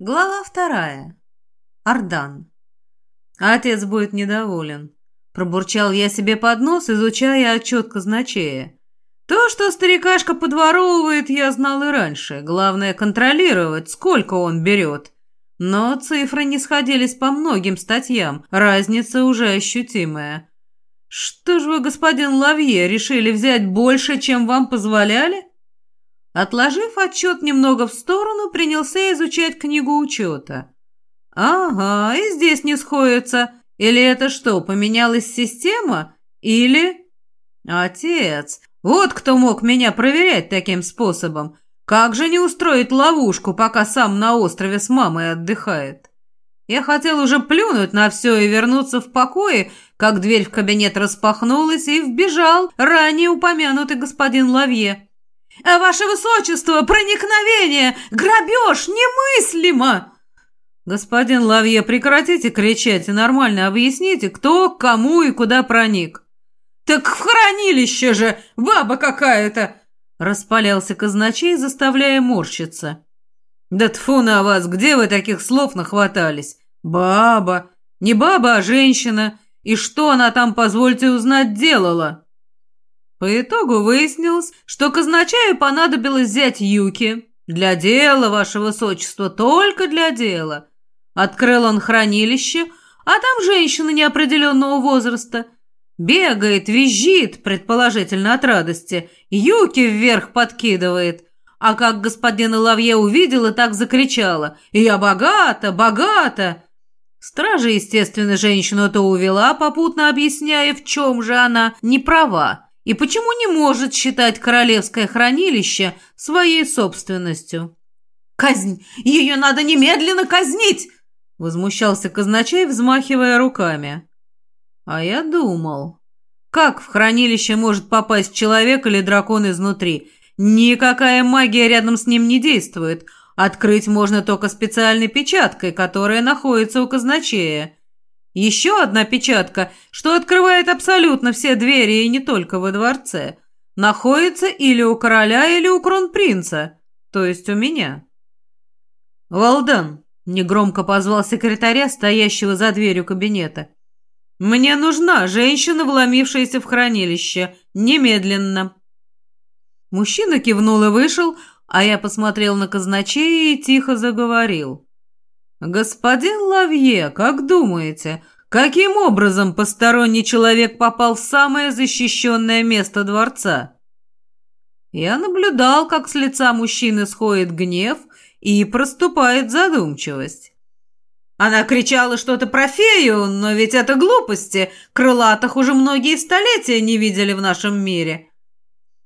Глава вторая. Ардан. Отец будет недоволен. Пробурчал я себе под нос, изучая отчет казначея. То, что старикашка подворовывает, я знал и раньше. Главное контролировать, сколько он берет. Но цифры не сходились по многим статьям, разница уже ощутимая. Что ж вы, господин Лавье, решили взять больше, чем вам позволяли? Отложив отчет немного в сторону, принялся изучать книгу учета. «Ага, и здесь не сходится. Или это что, поменялась система? Или...» «Отец, вот кто мог меня проверять таким способом. Как же не устроить ловушку, пока сам на острове с мамой отдыхает?» Я хотел уже плюнуть на все и вернуться в покое, как дверь в кабинет распахнулась и вбежал ранее упомянутый господин Лавье. «Ваше высочество, проникновение! Грабеж! Немыслимо!» «Господин Лавье, прекратите кричать и нормально объясните, кто, кому и куда проник». «Так в хранилище же! Баба какая-то!» Распалялся казначей, заставляя морщиться. «Да тфу на вас! Где вы таких слов нахватались? Баба! Не баба, а женщина! И что она там, позвольте узнать, делала?» По итогу выяснилось, что казначею понадобилось взять юки. Для дела, ваше высочество, только для дела. Открыл он хранилище, а там женщина неопределенного возраста. Бегает, визжит, предположительно от радости, юки вверх подкидывает. А как господин Лавье увидела, так закричала «Я богата, богата!» Стража, естественно, женщину-то увела, попутно объясняя, в чем же она не права и почему не может считать королевское хранилище своей собственностью. «Казнь! Ее надо немедленно казнить!» — возмущался казначей, взмахивая руками. А я думал, как в хранилище может попасть человек или дракон изнутри? Никакая магия рядом с ним не действует. Открыть можно только специальной печаткой, которая находится у казначея. Еще одна печатка, что открывает абсолютно все двери и не только во дворце, находится или у короля, или у кронпринца, то есть у меня. «Валдан», — негромко позвал секретаря, стоящего за дверью кабинета, — «мне нужна женщина, вломившаяся в хранилище, немедленно». Мужчина кивнул и вышел, а я посмотрел на казначея и тихо заговорил. «Господин Лавье, как думаете, каким образом посторонний человек попал в самое защищенное место дворца?» Я наблюдал, как с лица мужчины сходит гнев и проступает задумчивость. Она кричала что-то про фею, но ведь это глупости. Крылатых уже многие столетия не видели в нашем мире.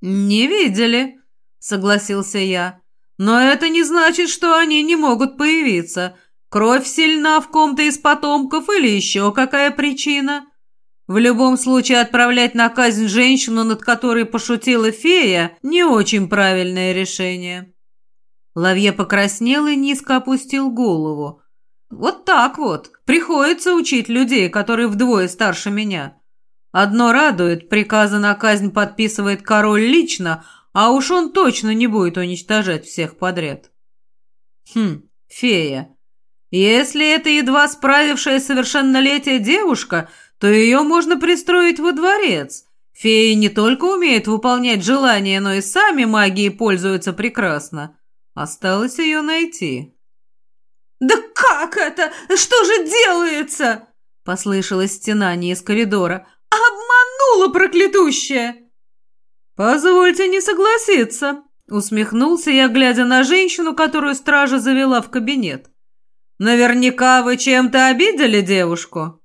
«Не видели», — согласился я. «Но это не значит, что они не могут появиться. Кровь сильна в ком-то из потомков или еще какая причина? В любом случае отправлять на казнь женщину, над которой пошутила фея, не очень правильное решение. Лавье покраснел и низко опустил голову. Вот так вот. Приходится учить людей, которые вдвое старше меня. Одно радует, приказы на казнь подписывает король лично, а уж он точно не будет уничтожать всех подряд. Хм, фея. Если это едва справившая совершеннолетие девушка, то ее можно пристроить во дворец. Феи не только умеют выполнять желания, но и сами магией пользуются прекрасно. Осталось ее найти. «Да как это? Что же делается?» Послышалось стенание из коридора. «Обманула проклятущая!» «Позвольте не согласиться», — усмехнулся я, глядя на женщину, которую стража завела в кабинет. Наверняка вы чем-то обидели девушку?»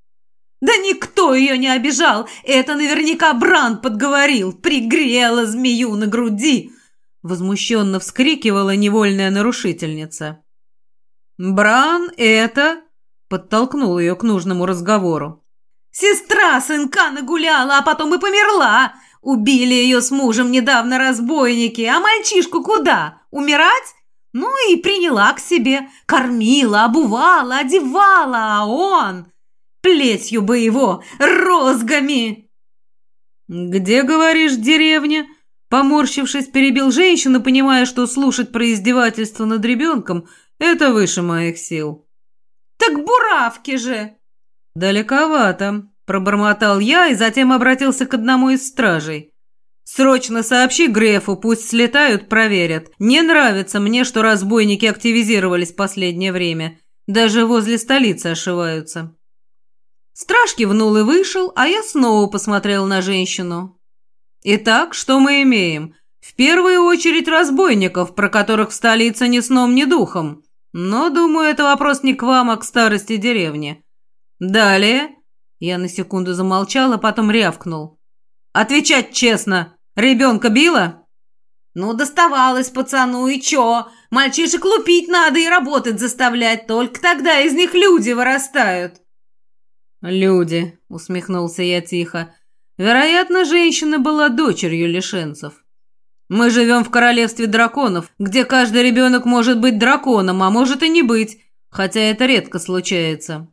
«Да никто ее не обижал! Это наверняка Бран подговорил! Пригрела змею на груди!» Возмущенно вскрикивала невольная нарушительница. «Бран это...» — подтолкнул ее к нужному разговору. «Сестра сынка нагуляла, а потом и померла! Убили ее с мужем недавно разбойники, а мальчишку куда? Умирать? Ну и приняла к себе, кормила, обувала, одевала, а он... Плетью бы его, розгами!» «Где, говоришь, деревня?» Поморщившись, перебил женщину, понимая, что слушать про издевательство над ребенком Это выше моих сил». «Так буравки же!» «Далековато», — пробормотал я и затем обратился к одному из стражей. «Срочно сообщи Грефу, пусть слетают, проверят. Не нравится мне, что разбойники активизировались в последнее время. Даже возле столицы ошиваются». Страж кивнул и вышел, а я снова посмотрел на женщину. «Итак, что мы имеем? В первую очередь разбойников, про которых в столице ни сном, ни духом. Но, думаю, это вопрос не к вам, а к старости деревни. Далее...» Я на секунду замолчал, а потом рявкнул. «Отвечать честно! Ребенка била?» «Ну, доставалось пацану, и чё? Мальчишек лупить надо и работать заставлять, только тогда из них люди вырастают». «Люди», — усмехнулся я тихо. «Вероятно, женщина была дочерью лишенцев. Мы живем в королевстве драконов, где каждый ребенок может быть драконом, а может и не быть, хотя это редко случается».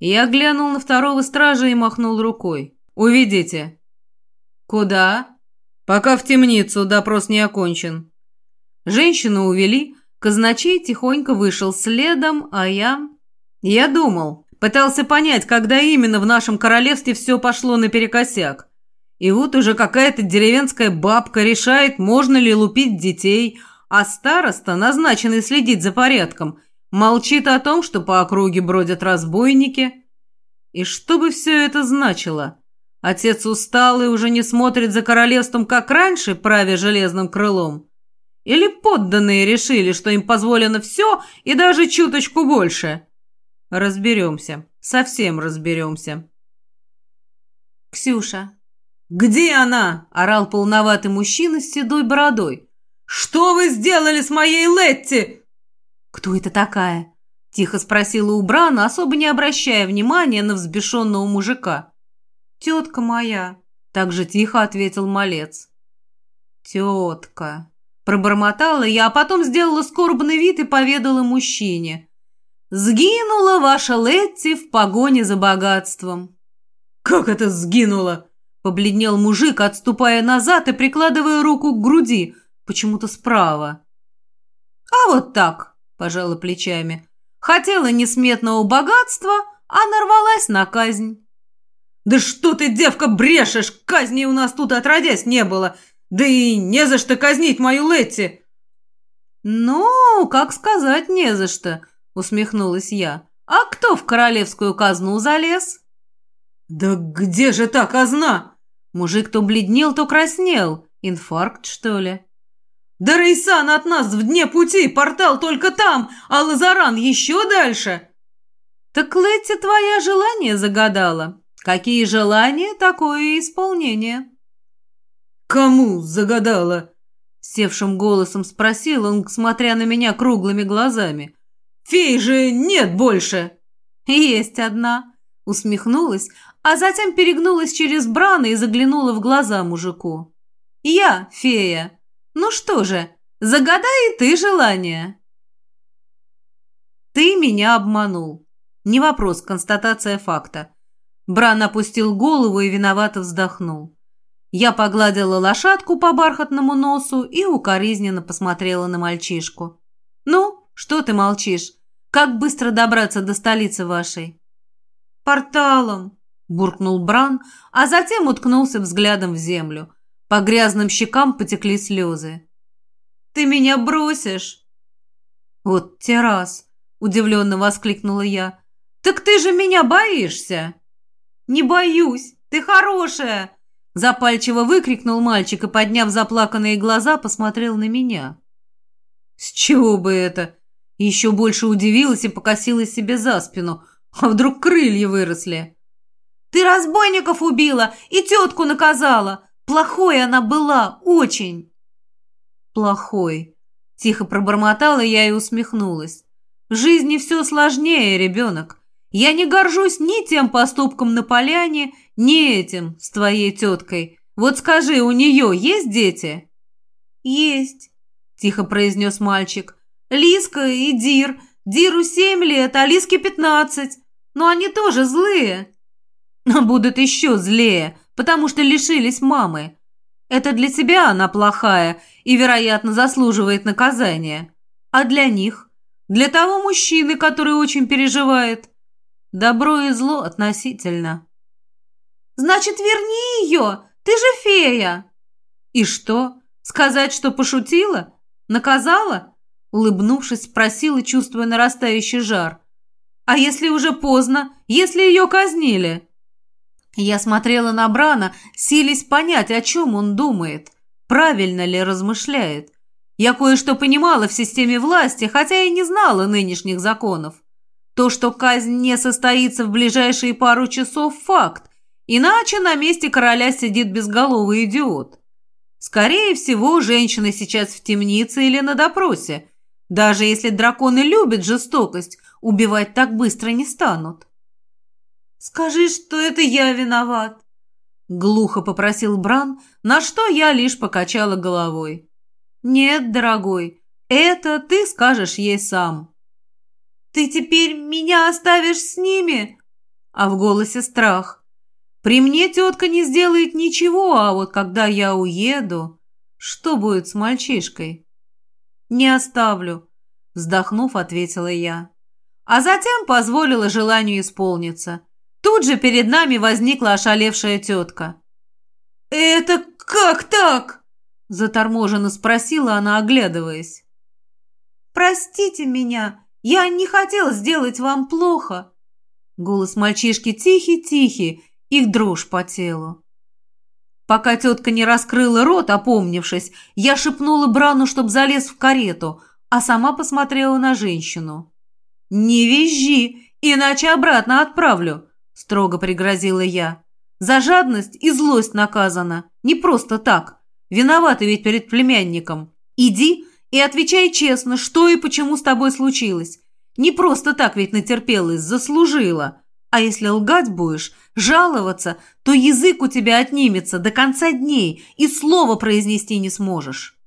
Я глянул на второго стража и махнул рукой. «Уведите». «Куда?» «Пока в темницу, допрос не окончен». Женщину увели, казначей тихонько вышел следом, а я... Я думал, пытался понять, когда именно в нашем королевстве все пошло наперекосяк. И вот уже какая-то деревенская бабка решает, можно ли лупить детей, а староста, назначенный следить за порядком, Молчит о том, что по округе бродят разбойники. И что бы все это значило? Отец устал и уже не смотрит за королевством, как раньше, правя железным крылом? Или подданные решили, что им позволено все и даже чуточку больше? Разберемся. Совсем разберемся. «Ксюша». «Где она?» – орал полноватый мужчина с седой бородой. «Что вы сделали с моей Летти?» «Кто это такая?» – тихо спросила у Брана, особо не обращая внимания на взбешенного мужика. «Тетка моя», – так же тихо ответил малец. «Тетка», – пробормотала я, а потом сделала скорбный вид и поведала мужчине. «Сгинула ваша Летти в погоне за богатством». «Как это сгинула?» – побледнел мужик, отступая назад и прикладывая руку к груди, почему-то справа. «А вот так», пожала плечами. Хотела несметного богатства, а нарвалась на казнь. «Да что ты, девка, брешешь! Казни у нас тут отродясь не было! Да и не за что казнить мою Летти!» «Ну, как сказать, не за что», — усмехнулась я. «А кто в королевскую казну залез?» «Да где же та казна?» Мужик то бледнел, то краснел. Инфаркт, что ли? «Да Рейсан от нас в дне пути, портал только там, а Лазаран еще дальше!» «Так Летти твоя желание загадала. Какие желания, такое и исполнение». «Кому загадала?» Севшим голосом спросил он, смотря на меня круглыми глазами. «Фей же нет больше!» «Есть одна», — усмехнулась, а затем перегнулась через браны и заглянула в глаза мужику. «Я фея». Ну что же, загадай ты желание. Ты меня обманул. Не вопрос, констатация факта. Бран опустил голову и виновато вздохнул. Я погладила лошадку по бархатному носу и укоризненно посмотрела на мальчишку. «Ну, что ты молчишь? Как быстро добраться до столицы вашей?» «Порталом», – буркнул Бран, а затем уткнулся взглядом в землю. По грязным щекам потекли слезы. «Ты меня бросишь?» «Вот те раз!» – удивленно воскликнула я. «Так ты же меня боишься!» «Не боюсь! Ты хорошая!» Запальчиво выкрикнул мальчик и, подняв заплаканные глаза, посмотрел на меня. «С чего бы это?» Еще больше удивилась и покосилась себе за спину. А вдруг крылья выросли? «Ты разбойников убила и тетку наказала! Плохой она была, очень!» «Плохой!» – тихо пробормотала я и усмехнулась. «В жизни все сложнее, ребенок. Я не горжусь ни тем поступком на поляне, ни этим с твоей теткой. Вот скажи, у нее есть дети?» «Есть», – тихо произнес мальчик. «Лиска и Дир. Диру семь лет, а Лиске пятнадцать. Но они тоже злые». «Будут еще злее, потому что лишились мамы. Это для тебя она плохая и, вероятно, заслуживает наказания. А для них? Для того мужчины, который очень переживает. Добро и зло относительно. «Значит, верни ее! Ты же фея!» «И что? Сказать, что пошутила? Наказала?» Улыбнувшись, спросила, чувствуя нарастающий жар. «А если уже поздно? Если ее казнили?» Я смотрела на Брана, силясь понять, о чем он думает, правильно ли размышляет. Я кое-что понимала в системе власти, хотя и не знала нынешних законов. То, что казнь не состоится в ближайшие пару часов – факт, иначе на месте короля сидит безголовый идиот. Скорее всего, женщина сейчас в темнице или на допросе. Даже если драконы любят жестокость, убивать так быстро не станут. «Скажи, что это я виноват!» Глухо попросил Бран, на что я лишь покачала головой. «Нет, дорогой, это ты скажешь ей сам». «Ты теперь меня оставишь с ними?» А в голосе страх. «При мне тетка не сделает ничего, а вот когда я уеду, что будет с мальчишкой?» «Не оставлю», — вздохнув, ответила я. А затем позволила желанию исполниться. Тут же перед нами возникла ошалевшая тетка. «Это как так?» – заторможенно спросила она, оглядываясь. «Простите меня, я не хотел сделать вам плохо». Голос мальчишки тихий-тихий, их дрожь по телу. Пока тетка не раскрыла рот, опомнившись, я шепнула Брану, чтоб залез в карету, а сама посмотрела на женщину. «Не визжи, иначе обратно отправлю строго пригрозила я. За жадность и злость наказана. Не просто так. Виноваты ведь перед племянником. Иди и отвечай честно, что и почему с тобой случилось. Не просто так ведь натерпелась, заслужила. А если лгать будешь, жаловаться, то язык у тебя отнимется до конца дней и слова произнести не сможешь.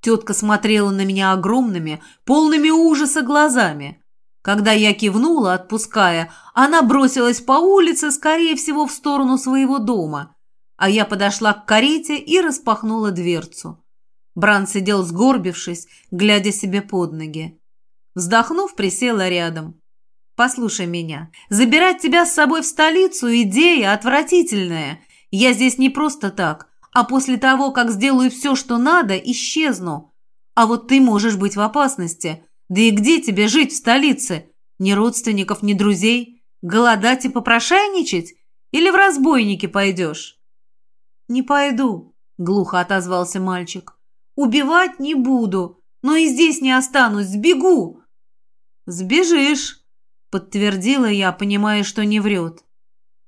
Тетка смотрела на меня огромными, полными ужаса глазами. Когда я кивнула, отпуская, она бросилась по улице, скорее всего, в сторону своего дома, а я подошла к карете и распахнула дверцу. Бран сидел сгорбившись, глядя себе под ноги. Вздохнув, присела рядом. «Послушай меня. Забирать тебя с собой в столицу – идея отвратительная. Я здесь не просто так, а после того, как сделаю все, что надо, исчезну. А вот ты можешь быть в опасности – да и где тебе жить в столице? Ни родственников, ни друзей? Голодать и попрошайничать? Или в разбойники пойдешь?» «Не пойду», — глухо отозвался мальчик. «Убивать не буду, но и здесь не останусь, сбегу». «Сбежишь», — подтвердила я, понимая, что не врет.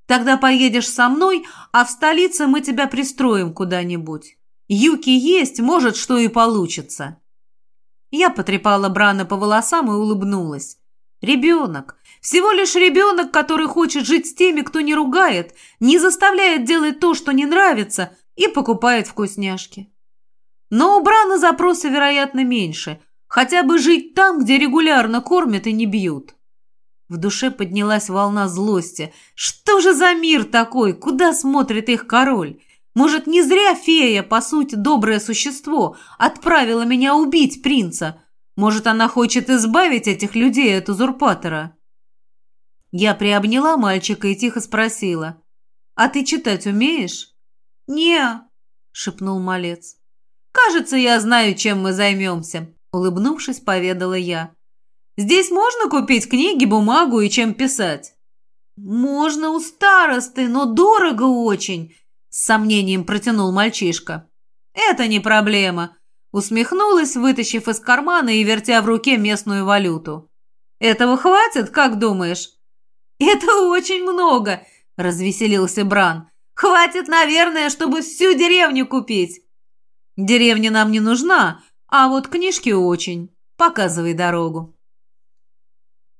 «Тогда поедешь со мной, а в столице мы тебя пристроим куда-нибудь. Юки есть, может, что и получится». Я потрепала Брана по волосам и улыбнулась. Ребенок. Всего лишь ребенок, который хочет жить с теми, кто не ругает, не заставляет делать то, что не нравится, и покупает вкусняшки. Но у Брана запросы, вероятно, меньше. Хотя бы жить там, где регулярно кормят и не бьют. В душе поднялась волна злости. Что же за мир такой? Куда смотрит их король? Может, не зря фея, по сути, доброе существо, отправила меня убить принца? Может, она хочет избавить этих людей от узурпатора?» Я приобняла мальчика и тихо спросила. «А ты читать умеешь?» «Не», — шепнул малец. «Кажется, я знаю, чем мы займемся», — улыбнувшись, поведала я. «Здесь можно купить книги, бумагу и чем писать?» «Можно у старосты, но дорого очень. С сомнением протянул мальчишка. «Это не проблема», усмехнулась, вытащив из кармана и вертя в руке местную валюту. «Этого хватит, как думаешь?» «Это очень много», – развеселился Бран. «Хватит, наверное, чтобы всю деревню купить». «Деревня нам не нужна, а вот книжки очень. Показывай дорогу».